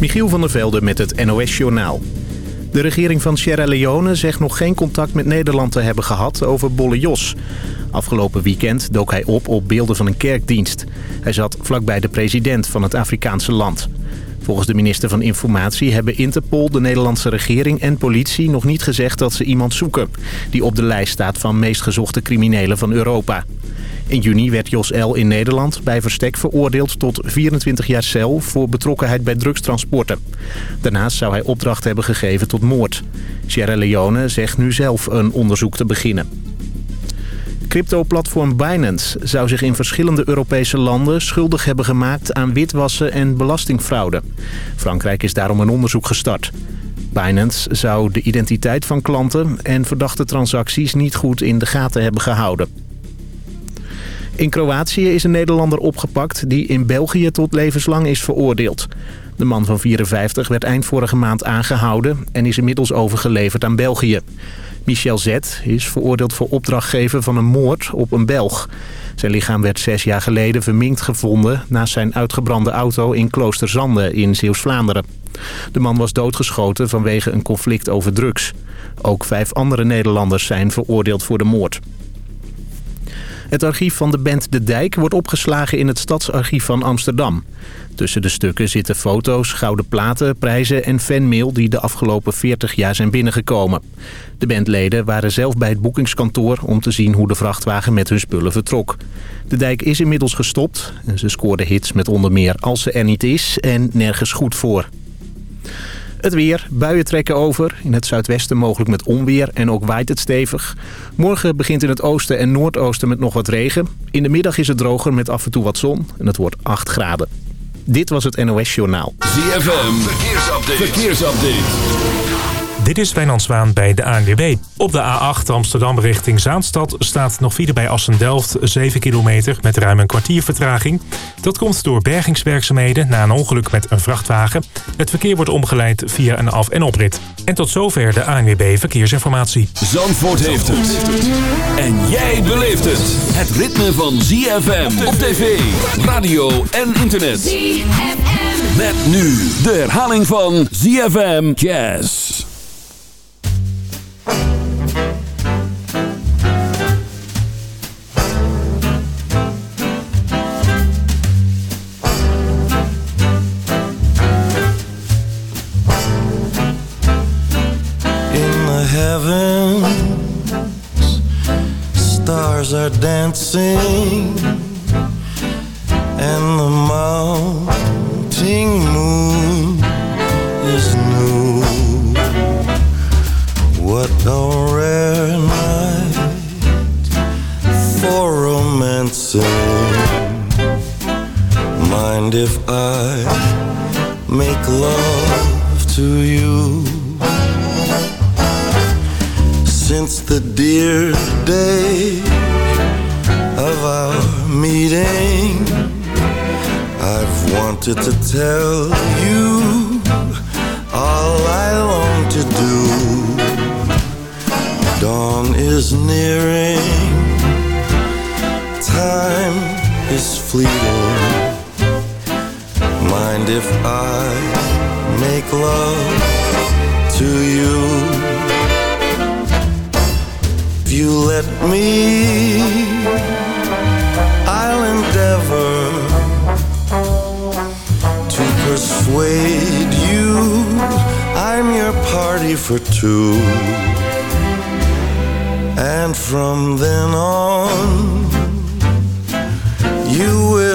Michiel van der Velde met het NOS-journaal. De regering van Sierra Leone zegt nog geen contact met Nederland te hebben gehad over Bolle Jos. Afgelopen weekend dook hij op op beelden van een kerkdienst. Hij zat vlakbij de president van het Afrikaanse land. Volgens de minister van Informatie hebben Interpol, de Nederlandse regering en politie nog niet gezegd dat ze iemand zoeken... die op de lijst staat van meest gezochte criminelen van Europa. In juni werd Jos L. in Nederland bij verstek veroordeeld tot 24 jaar cel voor betrokkenheid bij drugstransporten. Daarnaast zou hij opdracht hebben gegeven tot moord. Sierra Leone zegt nu zelf een onderzoek te beginnen. Crypto-platform Binance zou zich in verschillende Europese landen schuldig hebben gemaakt aan witwassen en belastingfraude. Frankrijk is daarom een onderzoek gestart. Binance zou de identiteit van klanten en verdachte transacties niet goed in de gaten hebben gehouden. In Kroatië is een Nederlander opgepakt die in België tot levenslang is veroordeeld. De man van 54 werd eind vorige maand aangehouden en is inmiddels overgeleverd aan België. Michel Z. is veroordeeld voor opdrachtgeven van een moord op een Belg. Zijn lichaam werd zes jaar geleden verminkt gevonden... naast zijn uitgebrande auto in Kloosterzande in Zeeuws-Vlaanderen. De man was doodgeschoten vanwege een conflict over drugs. Ook vijf andere Nederlanders zijn veroordeeld voor de moord. Het archief van de band De Dijk wordt opgeslagen in het Stadsarchief van Amsterdam. Tussen de stukken zitten foto's, gouden platen, prijzen en fanmail die de afgelopen 40 jaar zijn binnengekomen. De bandleden waren zelf bij het boekingskantoor om te zien hoe de vrachtwagen met hun spullen vertrok. De dijk is inmiddels gestopt en ze scoorden hits met onder meer Als ze er niet is en Nergens goed voor. Het weer. Buien trekken over. In het zuidwesten mogelijk met onweer en ook waait het stevig. Morgen begint in het oosten en noordoosten met nog wat regen. In de middag is het droger met af en toe wat zon en het wordt 8 graden. Dit was het NOS Journaal. ZFM. Verkeersupdate. Verkeersupdate. Dit is Wijnand Zwaan bij de ANWB. Op de A8 Amsterdam richting Zaanstad staat nog file bij Assen-Delft 7 kilometer met ruim een kwartier vertraging. Dat komt door bergingswerkzaamheden na een ongeluk met een vrachtwagen. Het verkeer wordt omgeleid via een af- en oprit. En tot zover de ANWB Verkeersinformatie. Zandvoort heeft het. En jij beleeft het. Het ritme van ZFM op tv, radio en internet. ZFM. Met nu de herhaling van ZFM Jazz. Heavens, stars are dancing, and the mounting moon What a rare night for romancing. Mind if I make love to you? since the dear day of our meeting. I've wanted to tell you all I long to do. Dawn is nearing, time is fleeting. Mind if I make love to you? If you let me, I'll endeavor to persuade you I'm your party for two. From then on, you will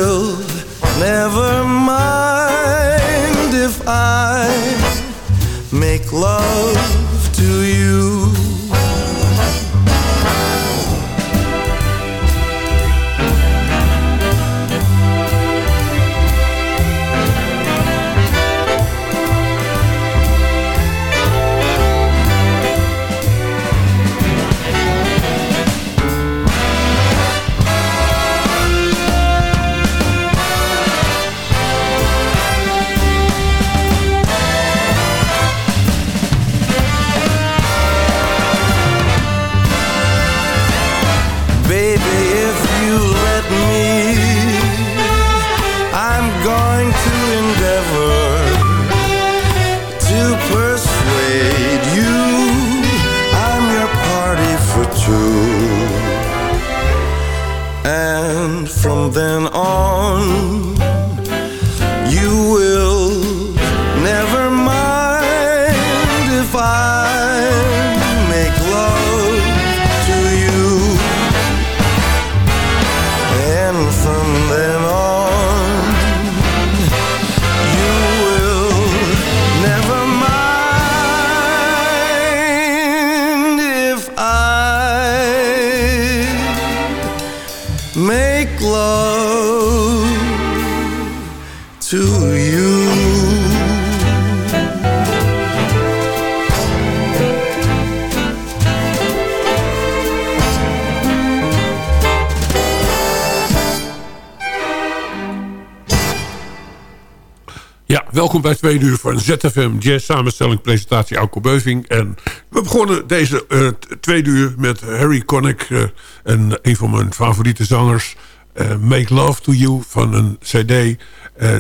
glow to you Ja, welkom bij twee Uur van ZFM Jazz, samenstelling, presentatie Alko Beuving. En we begonnen deze uh, uur met Harry Connick, eh, en een van mijn favoriete zangers. Uh, Make Love to You van een cd,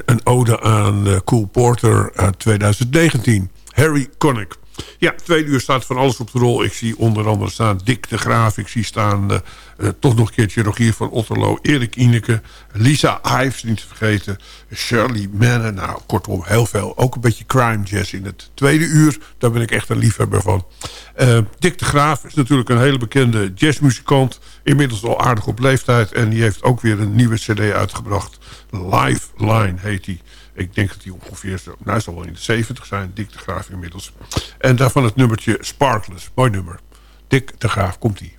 een ode aan Cool Porter uit 2019. Harry Connick. Ja, twee uur staat van alles op de rol. Ik zie onder andere staan Dick de Graaf. Ik zie staan uh, uh, toch nog een keertje Rogier van Otterlo. Erik Ineke. Lisa Ives, niet te vergeten. Shirley Mann. Nou, kortom, heel veel. Ook een beetje crime jazz in het tweede uur. Daar ben ik echt een liefhebber van. Uh, Dick de Graaf is natuurlijk een hele bekende jazzmuzikant. Inmiddels al aardig op leeftijd. En die heeft ook weer een nieuwe cd uitgebracht. Lifeline heet die. Ik denk dat die ongeveer, nou zal wel in de 70 zijn, Dick de Graaf inmiddels. En daarvan het nummertje Sparkless, mooi nummer. Dick de Graaf, komt-ie.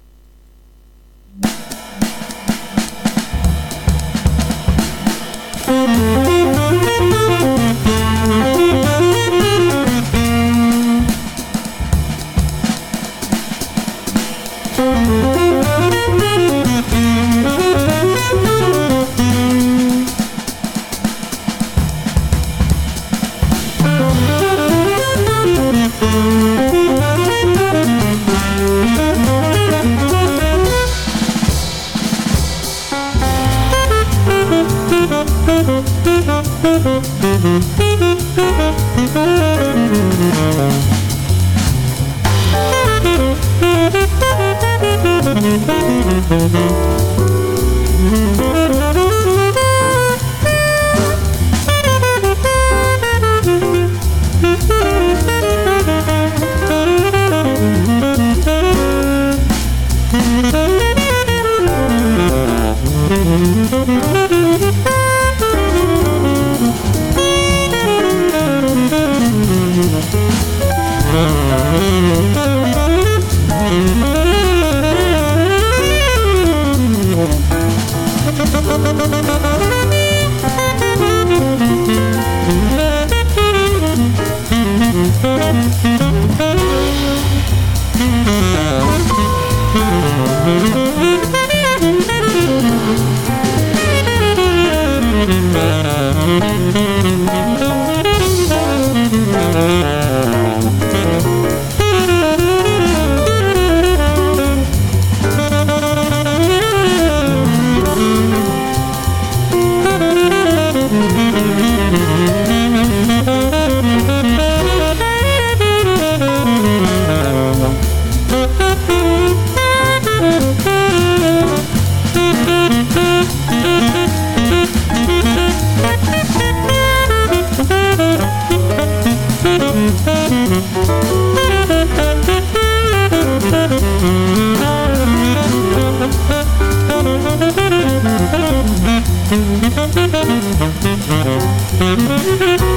Thank Thank you. MUZIEK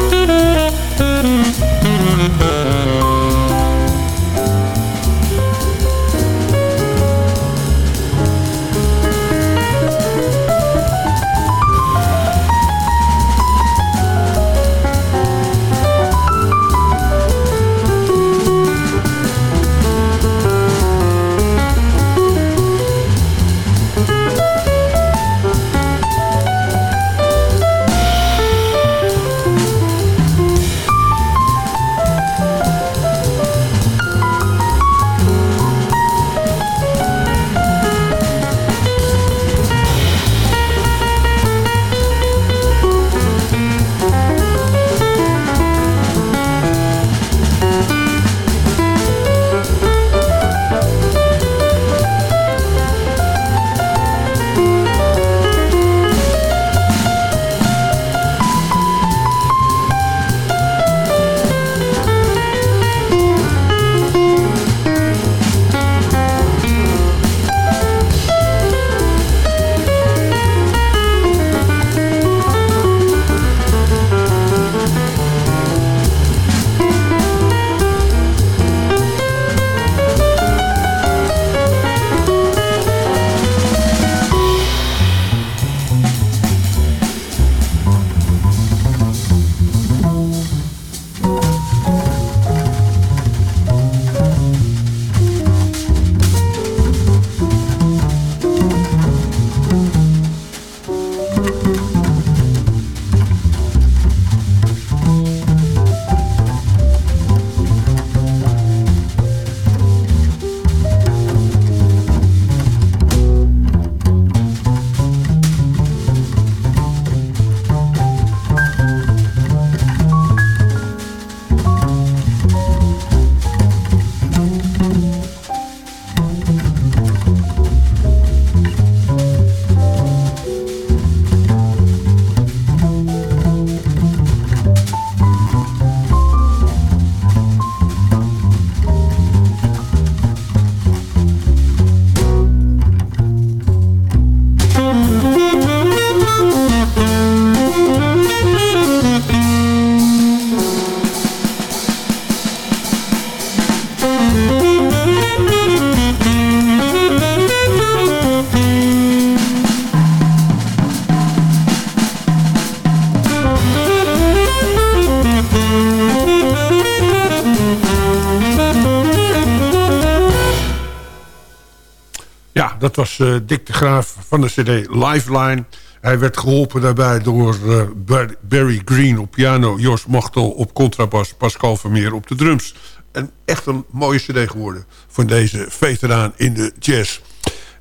was uh, Dick de Graaf van de cd Lifeline. Hij werd geholpen daarbij door uh, Barry Green op piano... Jos Mochtel op contrabas, Pascal Vermeer op de drums. En echt een mooie cd geworden van deze veteraan in de jazz.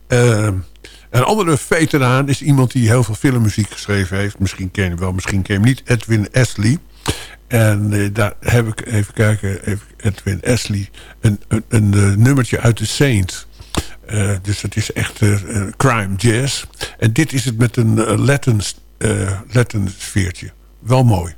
Uh, een andere veteraan is iemand die heel veel filmmuziek geschreven heeft. Misschien ken je hem wel, misschien ken je hem niet. Edwin Astley. En daar heb ik, even kijken, Edwin Astley... een, een, een, een nummertje uit The Saint... Uh, dus het is echt uh, crime jazz. En dit is het met een Latin, Latin sfeertje. Wel mooi.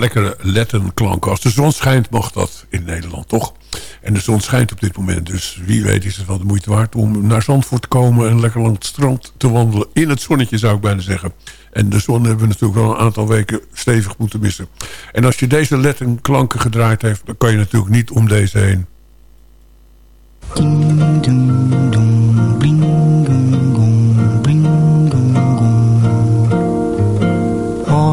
Lekkere lettenklanken. Als de zon schijnt mag dat in Nederland, toch? En de zon schijnt op dit moment. Dus wie weet is het wel de moeite waard om naar Zandvoort te komen... en lekker langs het strand te wandelen. In het zonnetje zou ik bijna zeggen. En de zon hebben we natuurlijk wel een aantal weken stevig moeten missen. En als je deze lettenklanken gedraaid heeft... dan kan je natuurlijk niet om deze heen.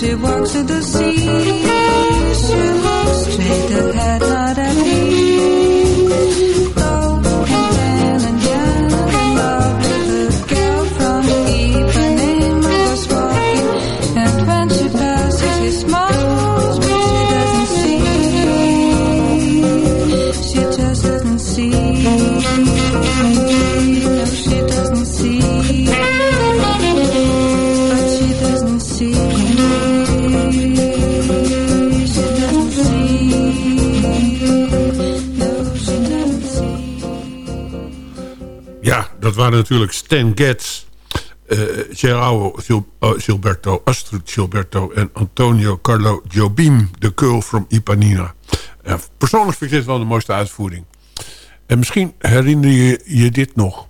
She walks to the sea, she looks straight ahead, not at me. Natuurlijk Stan Getz, uh, Gilberto, Astrid Gilberto en Antonio Carlo Jobim, The Girl from Ipanina. Uh, persoonlijk vind ik dit wel de mooiste uitvoering. En misschien herinner je je dit nog.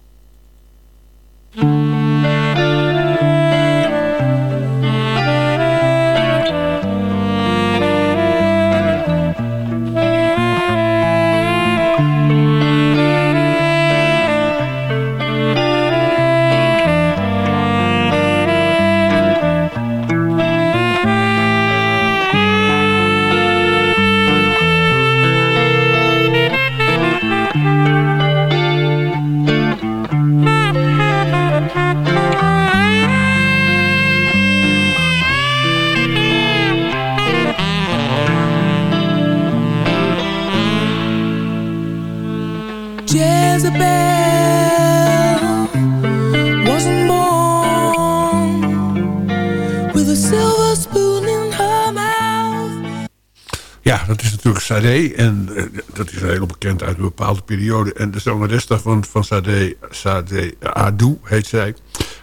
En uh, dat is heel bekend uit een bepaalde periode. En de zangeres daarvan, van Sade, Sade Adou heet zij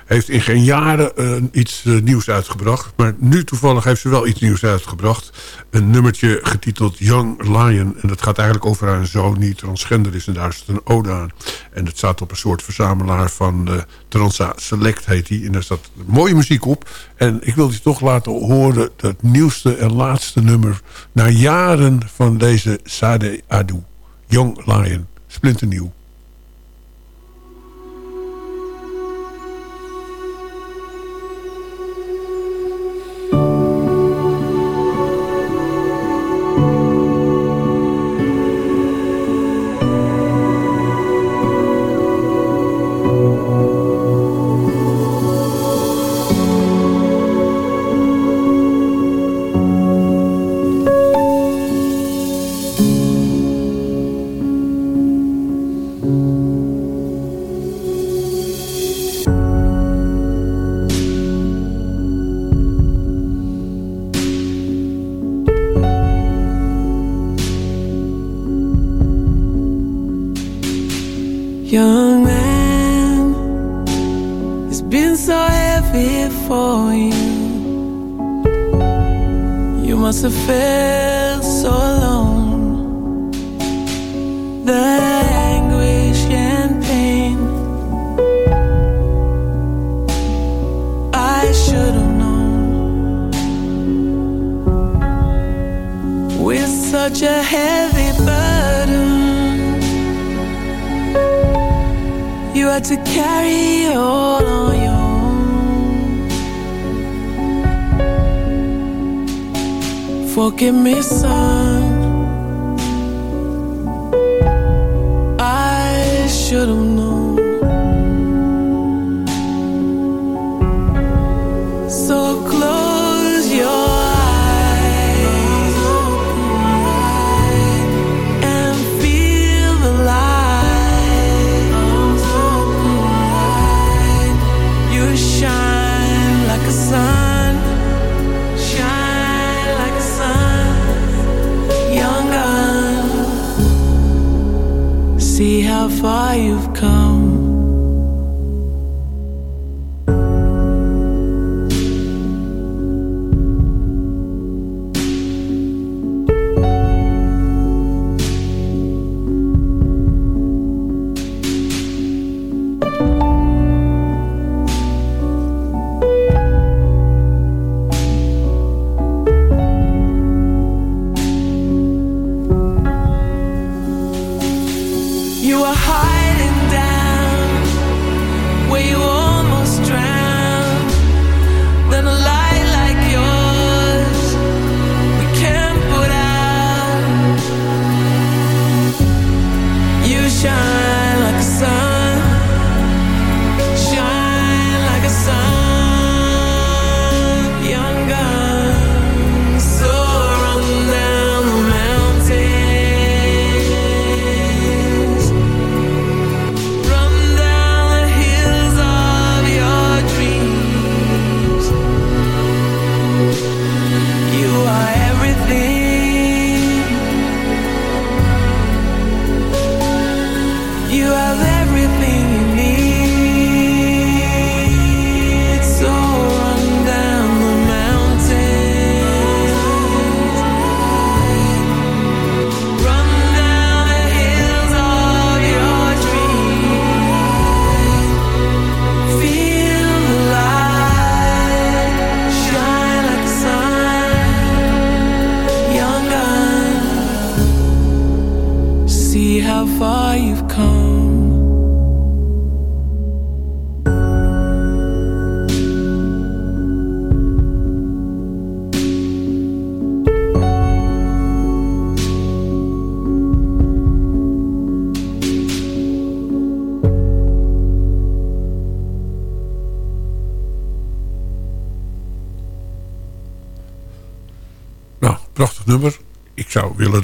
heeft in geen jaren uh, iets uh, nieuws uitgebracht. Maar nu toevallig heeft ze wel iets nieuws uitgebracht. Een nummertje getiteld Young Lion. En dat gaat eigenlijk over haar zoon die transgender is. En daar is het een ode aan. En het staat op een soort verzamelaar van uh, Transa Select heet die. En daar staat mooie muziek op. En ik wil je toch laten horen het nieuwste en laatste nummer... na jaren van deze Sade Adu. Young Lion. Splinternieuw. Forgive me, son.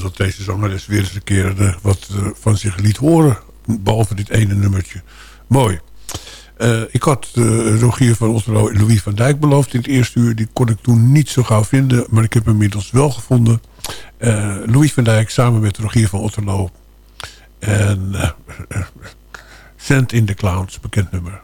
Dat deze zangeres weer eens een keer eh, wat eh, van zich liet horen. behalve dit ene nummertje. Mooi. Eh, ik had Rogier van Otterlo en Louis van Dijk beloofd in het eerste uur. Die kon ik toen niet zo gauw vinden, maar ik heb hem inmiddels wel gevonden. Louis van Dijk samen met Rogier van Otterlo. En Send in the Clowns, bekend nummer.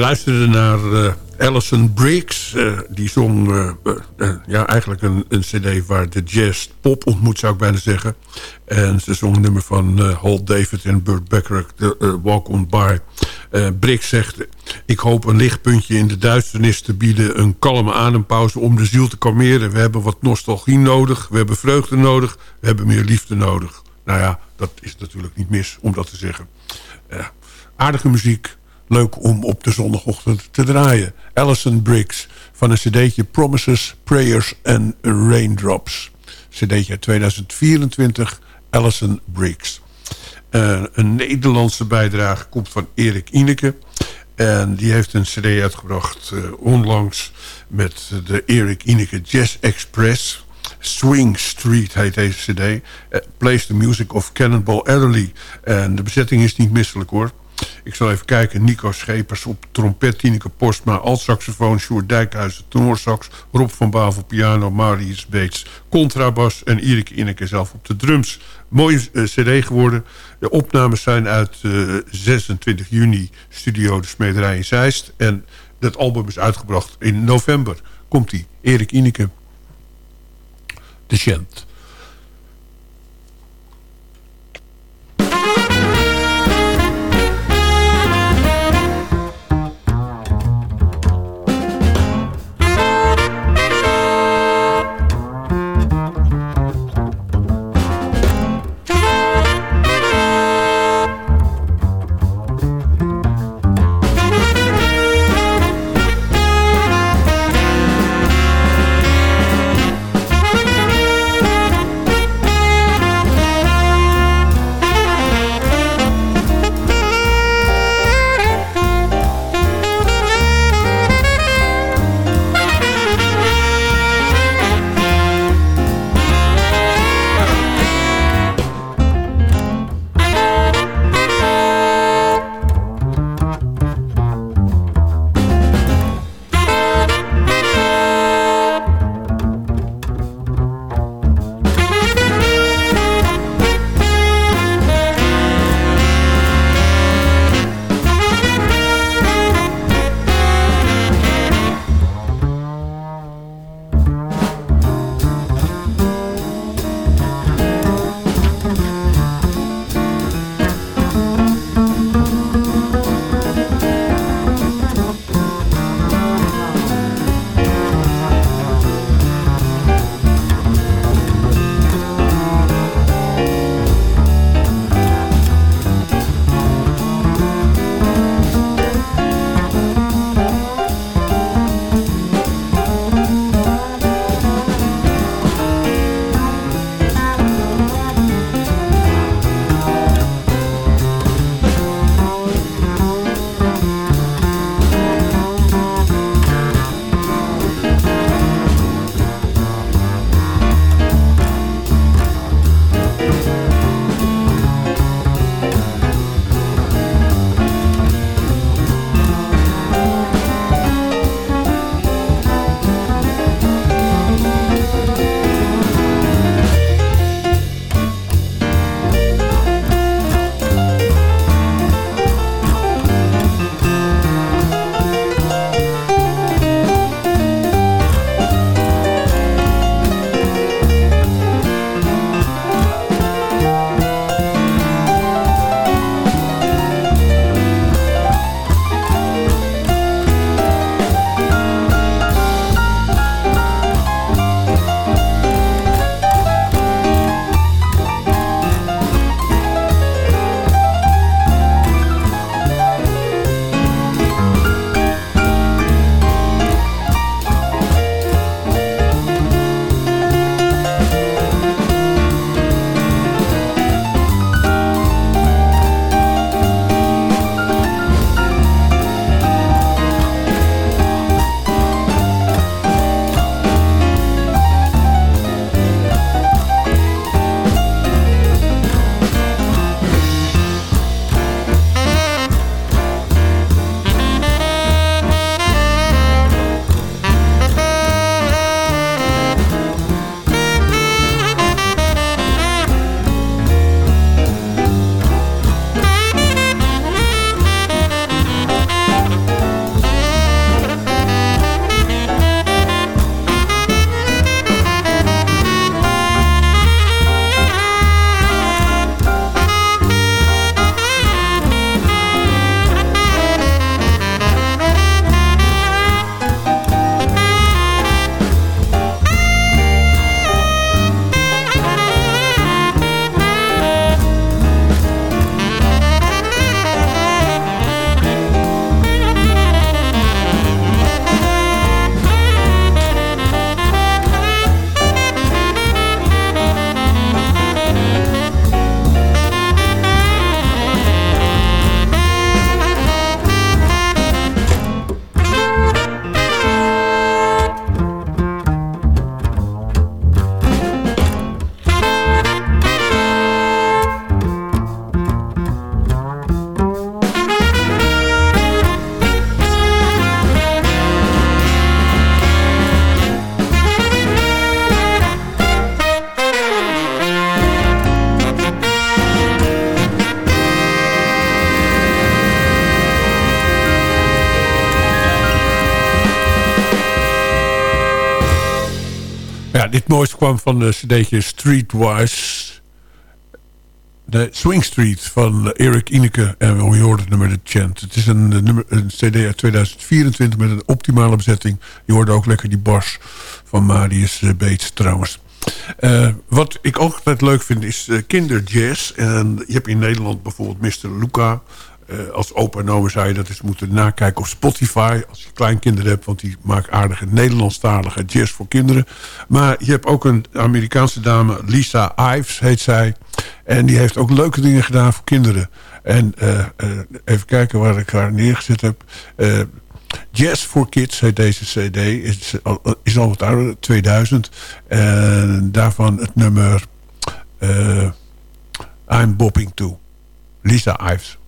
Luisterde naar uh, Alison Briggs. Uh, die zong uh, ja, eigenlijk een, een cd waar de jazz pop ontmoet, zou ik bijna zeggen. En ze zong een nummer van Holt David en Burt Becker, Walk On By. Briggs zegt, ik hoop een lichtpuntje in de duisternis te bieden. Een kalme adempauze om de ziel te kalmeren. We hebben wat nostalgie nodig, we hebben vreugde nodig, we hebben meer liefde nodig. Nou ja, dat is natuurlijk niet mis om dat te zeggen. aardige muziek, leuk om op de zondagochtend te draaien. Alison Briggs van een cd'tje Promises, Prayers and Raindrops. Cd'tje 2024, Alison Briggs. Uh, een Nederlandse bijdrage komt van Erik Ineke. En die heeft een cd uitgebracht uh, onlangs met de Erik Ineke Jazz Express. Swing Street heet deze cd. Uh, plays the music of Cannonball Adderley. En de bezetting is niet misselijk hoor. Ik zal even kijken. Nico Schepers op trompet, Tineke Postma, alt-saxofoon, Sjoerd Dijkhuizen, tenorsax, Rob van Bavel, piano, Marius Beets, contrabas en Erik Ineke zelf op de drums. Mooie uh, cd geworden. De opnames zijn uit uh, eh, 26 juni, studio De Smederij in Zeist. En dat album is uitgebracht in november. Komt-ie, Erik Ineke, de Gent. Mooiste kwam van de cd'tje Streetwise. De Swing Street van Eric Ineke. En we hoorden het nummer The Chant. Het is een, eh, nummer, een cd uit 2024 met een optimale bezetting. Je hoorde ook lekker die bas van Marius eh, Beets trouwens. Eh, wat ik ook altijd leuk vind is kinderjazz. En je hebt in Nederland bijvoorbeeld Mr. Luca. Uh, als opa en oma zou je dat eens moeten nakijken op Spotify. Als je kleinkinderen hebt, want die maakt aardige Nederlandstalige jazz voor kinderen. Maar je hebt ook een Amerikaanse dame, Lisa Ives heet zij. En die heeft ook leuke dingen gedaan voor kinderen. En even kijken waar ik haar neergezet heb. Jazz for Kids heet deze cd. Is, is al wat ouder, 2000. En daarvan het nummer I'm Bopping To. Lisa Ives.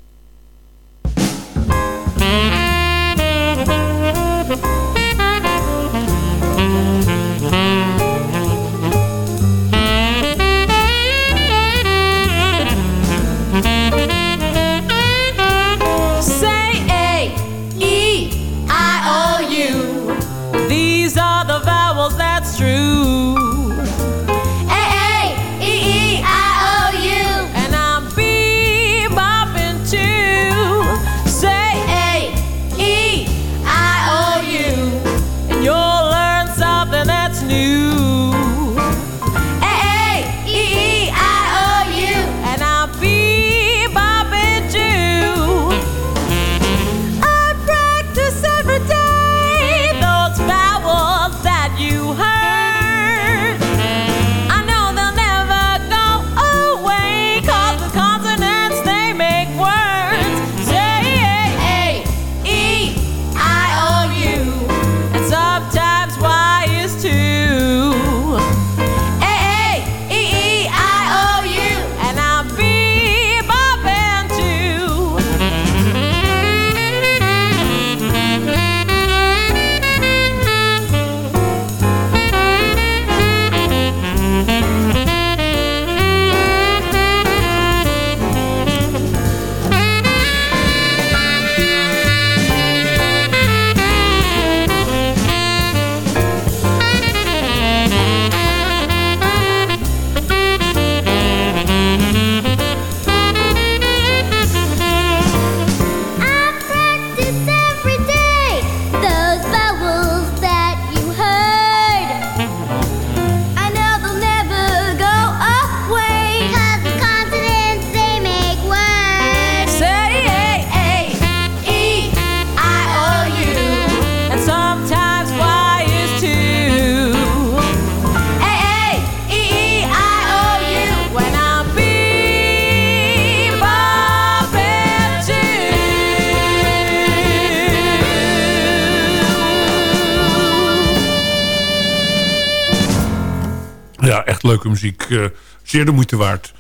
Muziek. Uh, zeer de moeite waard.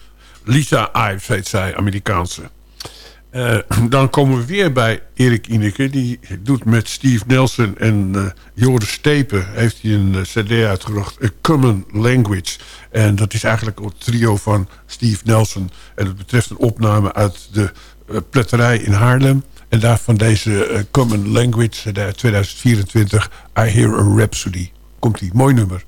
Lisa Ives heet zij, Amerikaanse. Uh, dan komen we weer bij Erik Ineke. Die doet met Steve Nelson en uh, Joris Stepen... heeft hij een cd uitgebracht, A Common Language. En dat is eigenlijk het trio van Steve Nelson. En het betreft een opname uit de pletterij in Haarlem. En daarvan deze Common Language, cd 2024, I Hear a Rhapsody. Komt-ie, mooi nummer.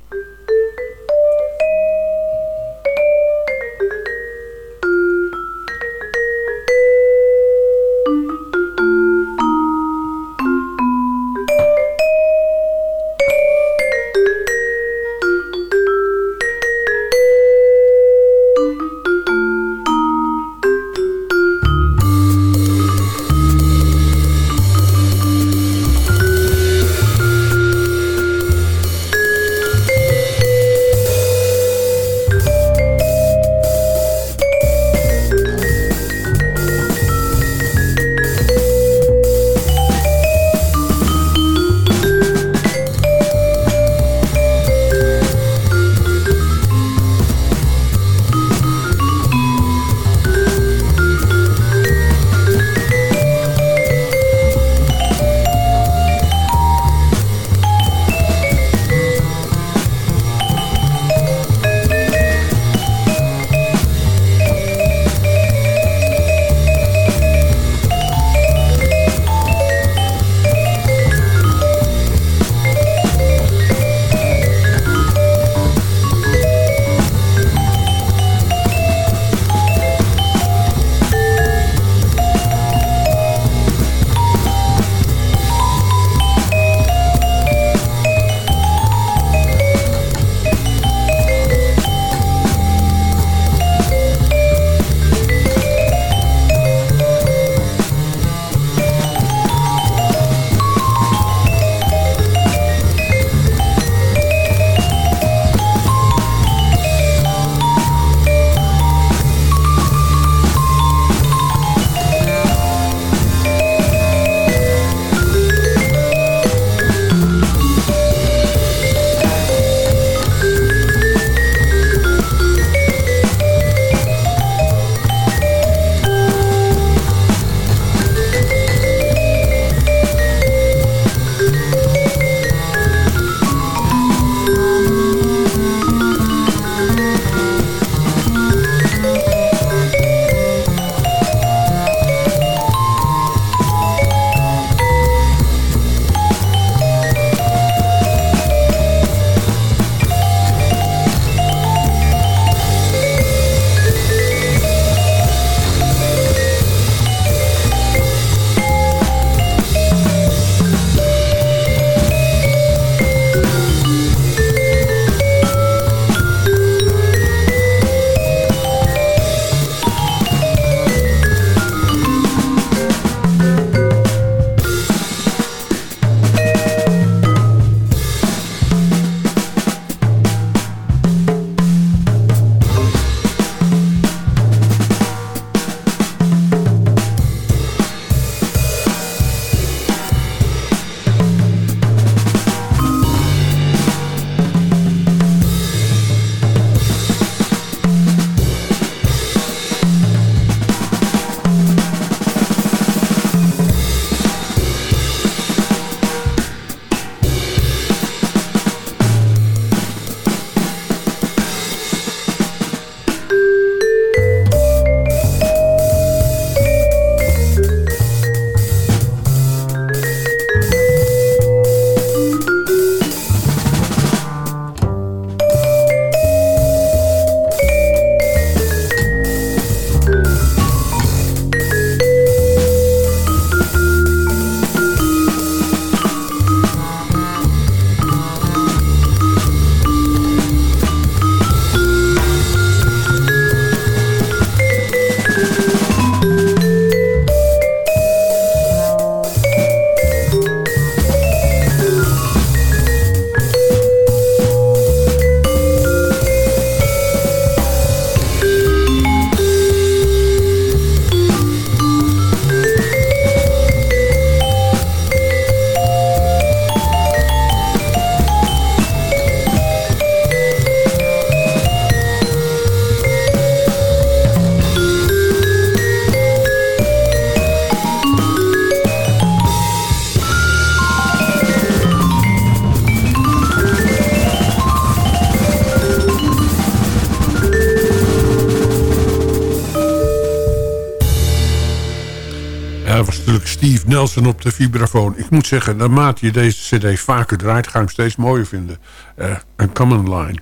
Nelson op de vibrafoon. Ik moet zeggen, naarmate je deze cd vaker draait... ga ik hem steeds mooier vinden. Eh, een common line.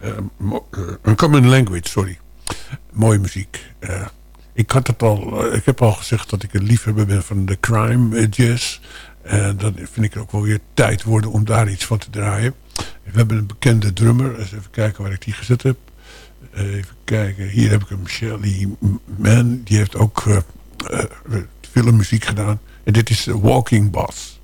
Eh, een common language, sorry. Mooie muziek. ik, had het al, ik heb al gezegd dat ik een liefhebber ben van de crime jazz. En dan vind ik ook wel weer tijd worden om daar iets van te draaien. We hebben een bekende drummer. Eens even kijken waar ik die gezet heb. Even kijken. Hier heb ik hem. Shelly Mann. Die heeft ook filmmuziek gedaan. En dit is Walking Boss.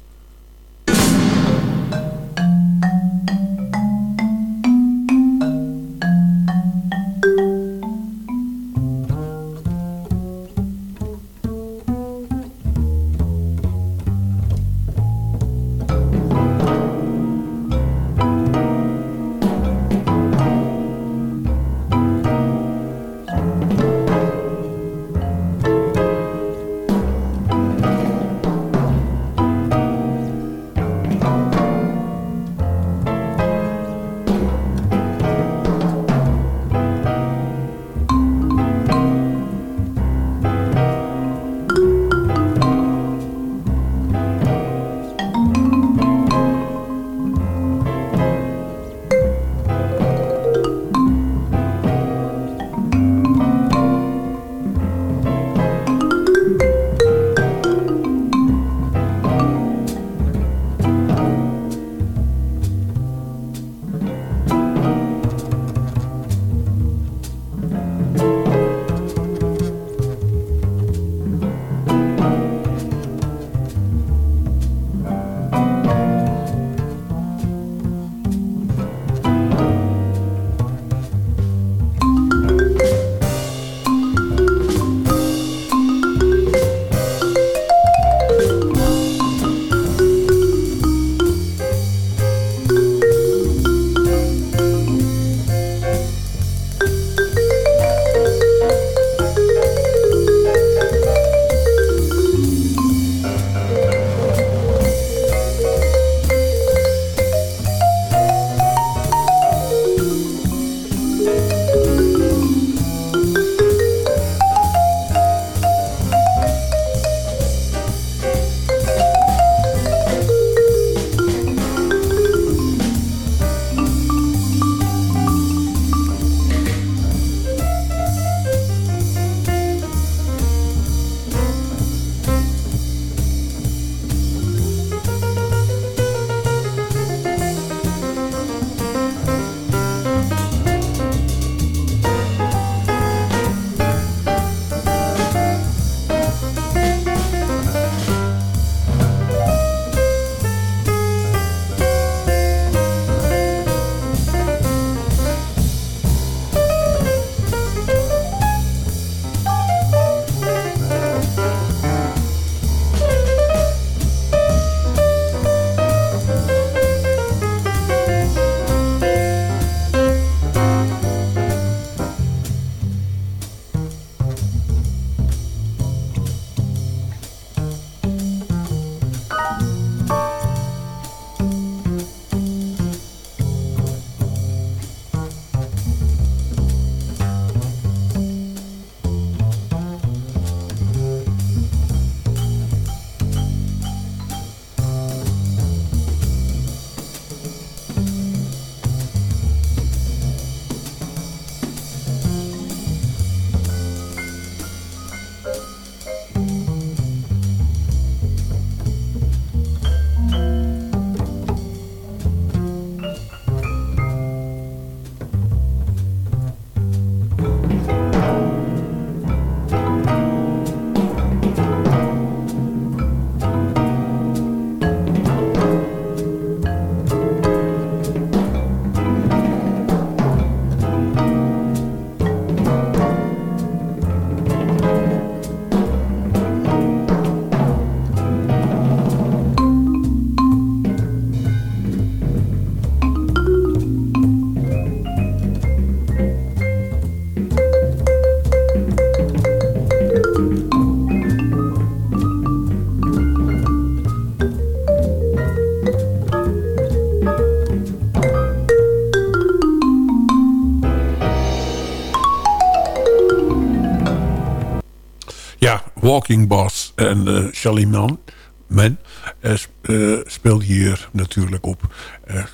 Walking Boss en uh, Charlie Man. Man uh, speelde hier natuurlijk op.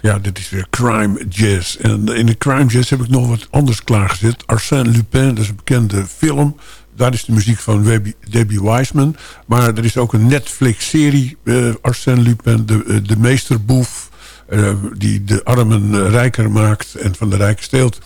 ja, dit is weer crime jazz. En in de crime jazz heb ik nog wat anders klaargezet. Arsène Lupin, dat is een bekende film. Daar is de muziek van Debbie, Wiseman. Maar er is ook een Netflix-serie, Arsène Lupin, de, de meesterboef uh, die de armen uh, rijker maakt en van de rijken steelt.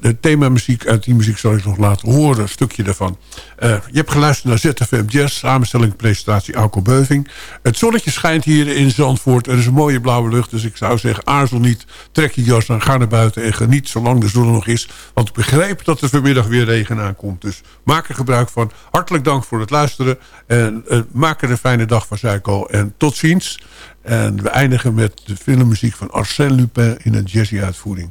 De themamuziek uit die muziek zal ik nog laten horen, een stukje daarvan. Uh, je hebt geluisterd naar ZFM Jazz, samenstelling presentatie Alco Beuving. Het zonnetje schijnt hier in Zandvoort, er is een mooie blauwe lucht, dus ik zou zeggen aarzel niet, trek je jas aan, ga naar buiten en geniet zolang de zon nog is. Want ik begrijp dat er vanmiddag weer regen aankomt, dus maak er gebruik van. Hartelijk dank voor het luisteren en maak er een fijne dag van, zei en tot ziens. En we eindigen met de filmmuziek van Arsène Lupin in een jazzy uitvoering.